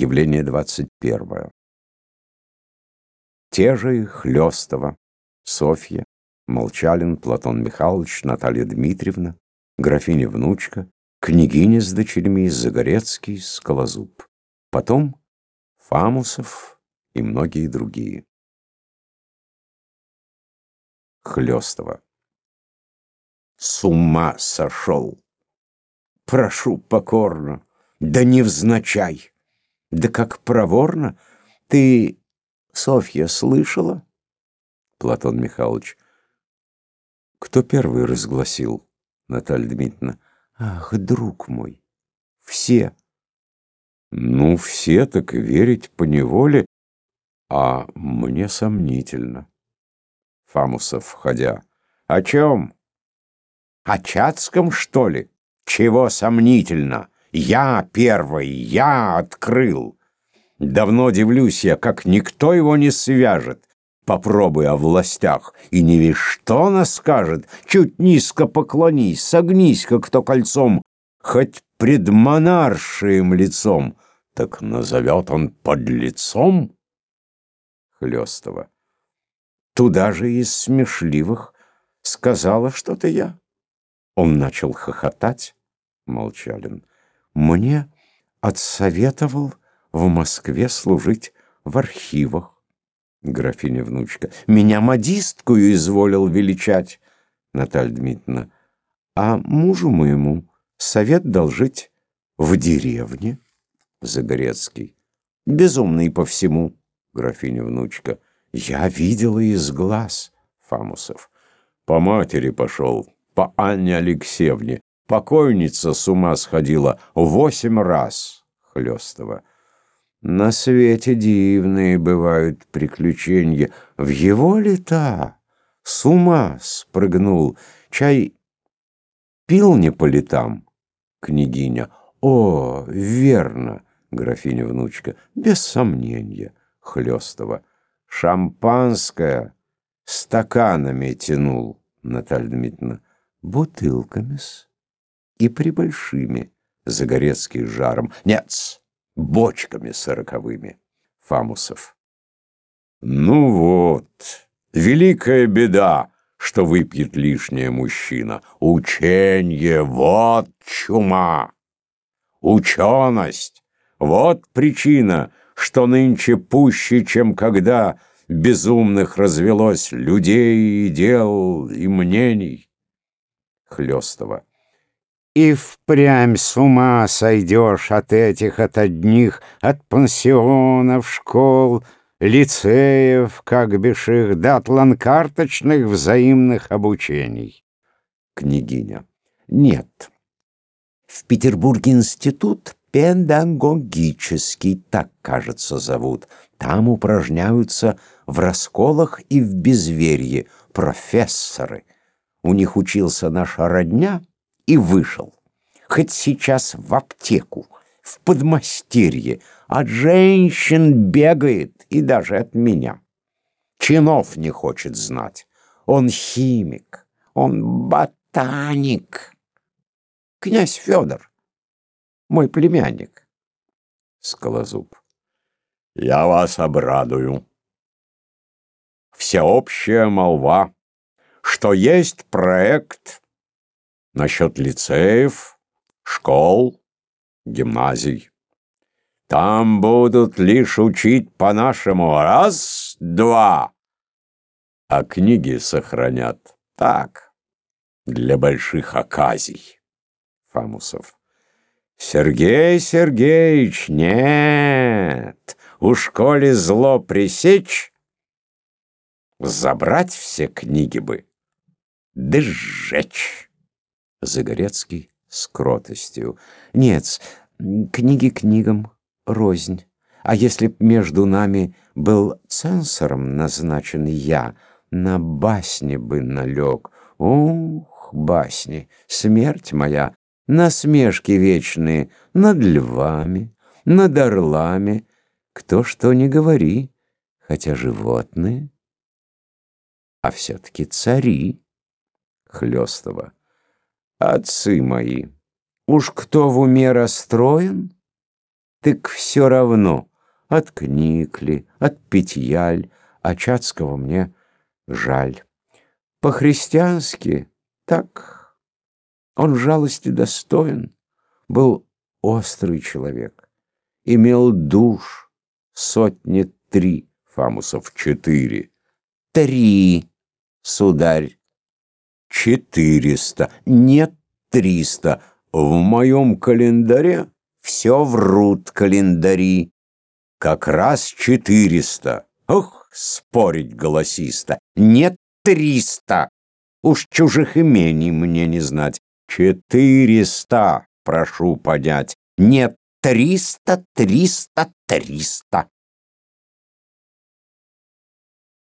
Явление 21. Те же Хлёстова, Софья, Молчалин, Платон Михайлович, Наталья Дмитриевна, графиня-внучка, княгиня с дочерьми, Загорецкий, Скалозуб. Потом Фамусов и многие другие. Хлёстова. С ума сошел! Прошу покорно, да невзначай, да как проворно. Ты, Софья, слышала? Платон Михайлович. Кто первый разгласил? Наталья Дмитриевна. Ах, друг мой, все. Ну, все так верить по неволе, а мне сомнительно. Фамусов, входя. О чем? О Чацком, что ли? Чего сомнительно? Я первый, я открыл. Давно дивлюсь я, как никто его не свяжет. Попробуй о властях, и не весь что она скажет. Чуть низко поклонись, согнись, как кто кольцом, хоть пред монаршием лицом. Так назовет он под лицом? Хлёстова. Туда же из смешливых сказала что-то я. Он начал хохотать. Молчалин. Мне отсоветовал в Москве служить в архивах. Графиня-внучка. Меня модисткую изволил величать. Наталья Дмитриевна. А мужу моему совет должить в деревне. Загорецкий. Безумный по всему. Графиня-внучка. Я видела из глаз. Фамусов. По матери пошел, по Анне Алексеевне. Покойница с ума сходила восемь раз. Хлёстова. На свете дивные бывают приключения. В его лета с ума спрыгнул. Чай пил не по летам, княгиня. О, верно, графиня-внучка, без сомнения, Хлёстова. Шампанское стаканами тянул, Наталья Дмитриевна. Бутылками-с и прибольшими, Загорецкий с жаром. Нет, бочками сороковыми. Фамусов. Ну вот, великая беда, что выпьет лишнее мужчина. Ученье, вот чума. Ученость, вот причина, что нынче пуще, чем когда безумных развелось людей и дел и мнений. Хлёстова. И впрямь с ума сойдешь от этих, от одних, от пансионов, школ, лицеев, как бишь их, до атланкарточных взаимных обучений. Княгиня. Нет. В Петербурге институт педагогический, так, кажется, зовут. Там упражняются в расколах и в безверье профессоры. У них учился наша родня — и вышел. Хоть сейчас в аптеку, в подмастерье, от женщин бегает и даже от меня. Чинов не хочет знать. Он химик, он ботаник. Князь Федор, мой племянник. Скалозуб. Я вас обрадую. Всеобщая молва, что есть проект насчет лицеев, школ, гимназий. Там будут лишь учить по-нашему раз, два, а книги сохранят так, для больших оказий. Фамусов. Сергей Сергеевич, нет, у школе зло пресечь, забрать все книги бы, да сжечь. Загорецкий с кротостью. Нет, книги книгам рознь. А если б между нами был цензором назначен я, на басни бы налег. Ух, басни, смерть моя, насмешки вечные над львами, над орлами. Кто что не говори, хотя животные, а все-таки цари. Хлестова. Отцы мои, уж кто в уме расстроен, Так все равно, от книг ли, от питья ль, а Чацкого мне жаль. По-христиански так, он жалости достоин, был острый человек, имел душ сотни три, Фамусов четыре, три, сударь, четыреста, нет триста, в моем календаре все врут календари, как раз четыреста, ох, спорить голосисто, нет триста, уж чужих имений мне не знать, четыреста, прошу понять, нет триста, триста, триста.